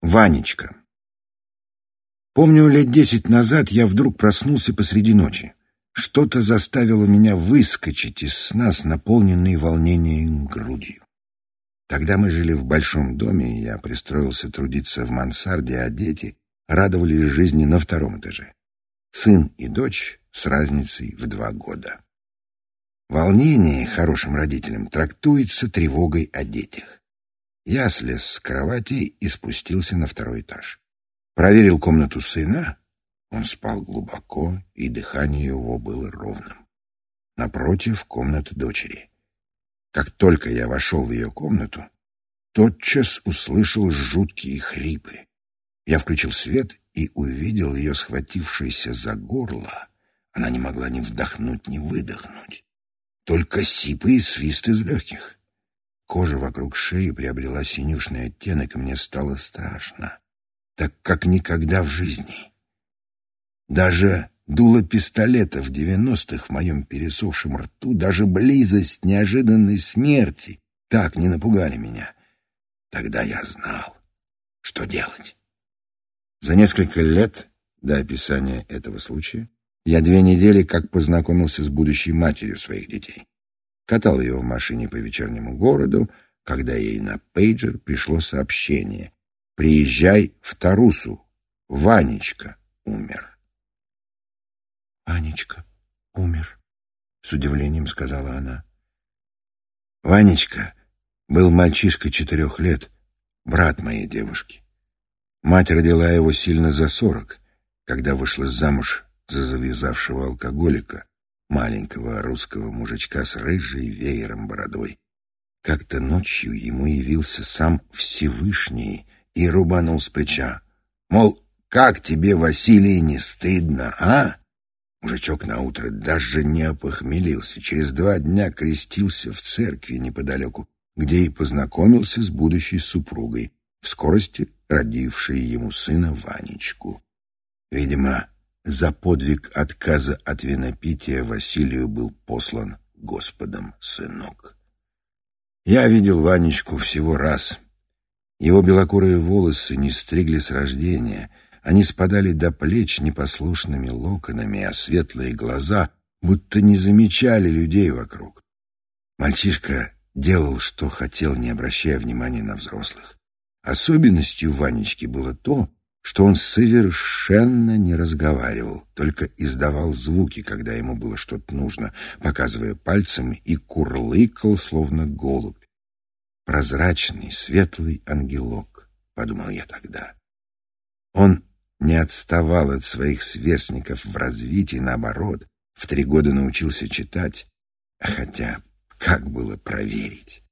Ванечка. Помню, лет десять назад я вдруг проснулся посреди ночи. Что-то заставило меня выскочить из сна с наполненной волнением грудью. Тогда мы жили в большом доме, и я пристроился трудиться в мансарде, а дети радовались жизни на втором этаже. Сын и дочь с разницей в два года. Волнение хорошим родителям трактуется тревогой о детях. Я слез с кровати и спустился на второй этаж. Проверил комнату сына. Он спал глубоко, и дыхание его было ровным. Напротив — комната дочери. Как только я вошел в ее комнату, тотчас услышал жуткие хрипы. Я включил свет и увидел ее схватившейся за горло. Она не могла ни вдохнуть, ни выдохнуть. Только сипы и свист из легких. Кожа вокруг шеи приобрела синюшный оттенок, и мне стало страшно, так как никогда в жизни. Даже дуло пистолета в девяностых в моем пересохшем рту, даже близость неожиданной смерти так не напугали меня. Тогда я знал, что делать. За несколько лет до описания этого случая я две недели как познакомился с будущей матерью своих детей катал ее в машине по вечернему городу, когда ей на пейджер пришло сообщение «Приезжай в Тарусу, Ванечка умер». «Ванечка умер», — с удивлением сказала она. Ванечка был мальчишка четырех лет, брат моей девушки. Мать родила его сильно за сорок, когда вышла замуж за завязавшего алкоголика, маленького русского мужичка с рыжей веером бородой. Как-то ночью ему явился сам Всевышний и рубанул с плеча. Мол, как тебе, Василий, не стыдно, а? Мужичок наутро даже не опохмелился. Через два дня крестился в церкви неподалеку, где и познакомился с будущей супругой, в скорости родившей ему сына Ванечку. Видимо, за подвиг отказа от винопития Василию был послан Господом сынок. Я видел Ванечку всего раз. Его белокурые волосы не стригли с рождения, они спадали до плеч непослушными локонами, а светлые глаза будто не замечали людей вокруг. Мальчишка делал, что хотел, не обращая внимания на взрослых. Особенностью Ванечки было то, что он совершенно не разговаривал, только издавал звуки, когда ему было что-то нужно, показывая пальцем и курлыкал, словно голубь. «Прозрачный, светлый ангелок», — подумал я тогда. Он не отставал от своих сверстников в развитии, наоборот, в три года научился читать, хотя как было проверить?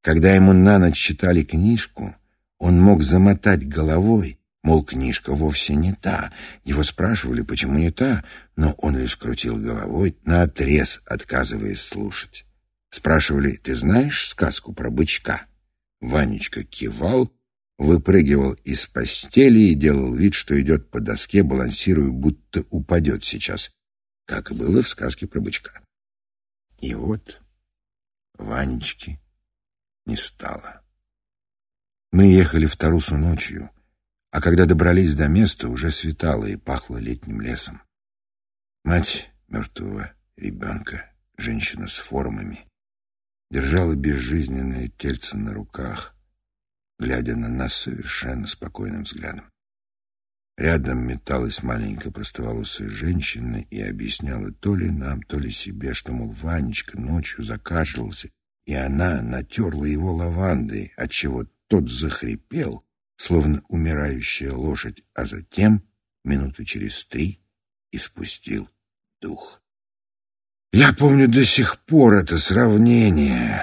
Когда ему на ночь читали книжку, он мог замотать головой, мол, книжка вовсе не та. Его спрашивали, почему не та, но он лишь крутил головой, наотрез отказываясь слушать. Спрашивали, ты знаешь сказку про бычка? Ванечка кивал, выпрыгивал из постели и делал вид, что идет по доске, балансируя, будто упадет сейчас, как было в сказке про бычка. И вот Ванечки не стало. Мы ехали в Тарусу ночью, а когда добрались до места, уже светало и пахло летним лесом. Мать мертвого ребенка, женщина с формами, держала безжизненное тельце на руках, глядя на нас совершенно спокойным взглядом. Рядом металась маленькая простоволосая женщина и объясняла то ли нам, то ли себе, что, мол, Ванечка ночью закашлялся, и она натерла его лавандой, отчего тот захрипел, словно умирающая лошадь, а затем, минуты через три, испустил дух. Я помню до сих пор это сравнение,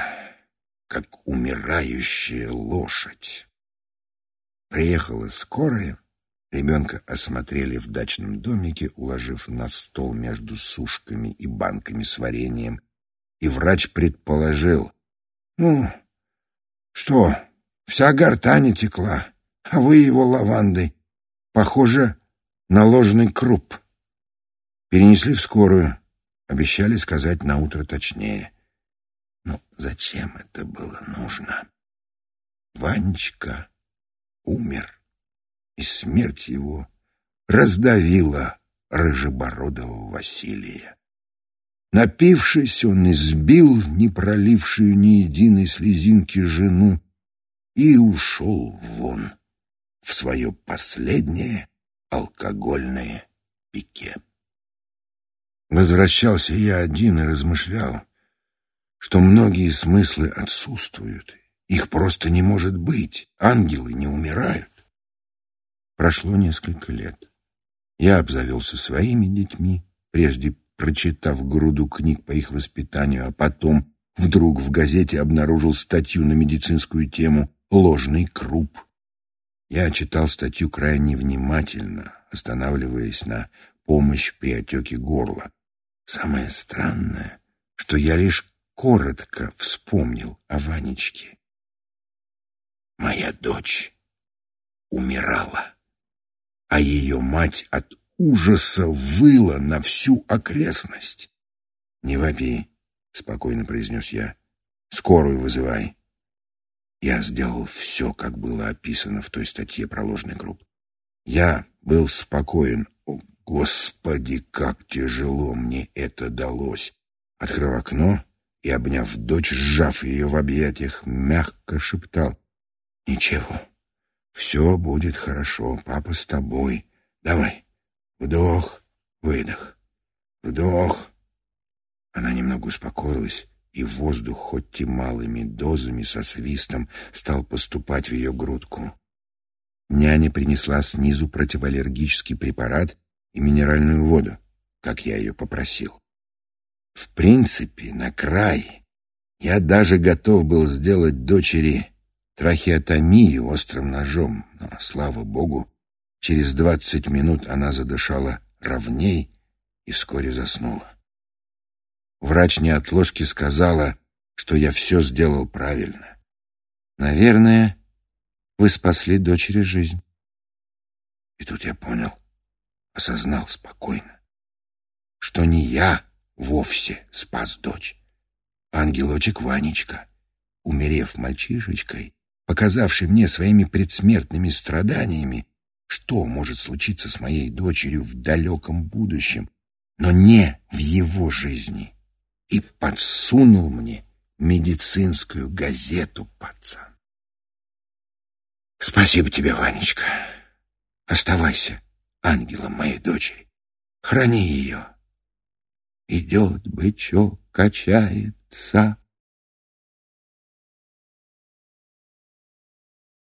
как умирающая лошадь. Приехала скорая, ребенка осмотрели в дачном домике, уложив на стол между сушками и банками с вареньем, и врач предположил, ну, что, Вся гортань текла, а вы его лавандой. Похоже на ложный круп. Перенесли в скорую. Обещали сказать на утро точнее. Но зачем это было нужно? Ванечка умер, и смерть его раздавила рыжебородого Василия. Напившись, он избил не пролившую ни единой слезинки жену и ушел вон в свое последнее алкогольное пике. Возвращался я один и размышлял, что многие смыслы отсутствуют, их просто не может быть, ангелы не умирают. Прошло несколько лет. Я обзавелся своими детьми, прежде прочитав груду книг по их воспитанию, а потом вдруг в газете обнаружил статью на медицинскую тему «Ложный круп». Я читал статью крайне внимательно, останавливаясь на помощь при отеке горла. Самое странное, что я лишь коротко вспомнил о Ванечке. Моя дочь умирала а ее мать от ужаса выла на всю окрестность. — Не вопи, — спокойно произнес я. — Скорую вызывай. Я сделал все, как было описано в той статье про ложный групп. Я был спокоен. О, Господи, как тяжело мне это далось! Открыл окно и, обняв дочь, сжав ее в объятиях, мягко шептал. — Ничего, все будет хорошо, папа с тобой. Давай. Вдох, выдох. Вдох. Она немного успокоилась, и воздух, хоть и малыми дозами со свистом, стал поступать в ее грудку. Няня принесла снизу противоаллергический препарат и минеральную воду, как я ее попросил. В принципе, на край я даже готов был сделать дочери трахеотомию острым ножом, но, слава богу, через двадцать минут она задышала ровней и вскоре заснула. Врач неотложки сказала, что я все сделал правильно. Наверное, вы спасли дочери жизнь. И тут я понял, осознал спокойно, что не я вовсе спас дочь. Ангелочек Ванечка, умерев мальчишечкой, показавший мне своими предсмертными страданиями, что может случиться с моей дочерью в далеком будущем, но не в его жизни, и подсунул мне медицинскую газету, пацан. Спасибо тебе, Ванечка. Оставайся ангелом моей дочери. Храни ее. Идет бычок, качается,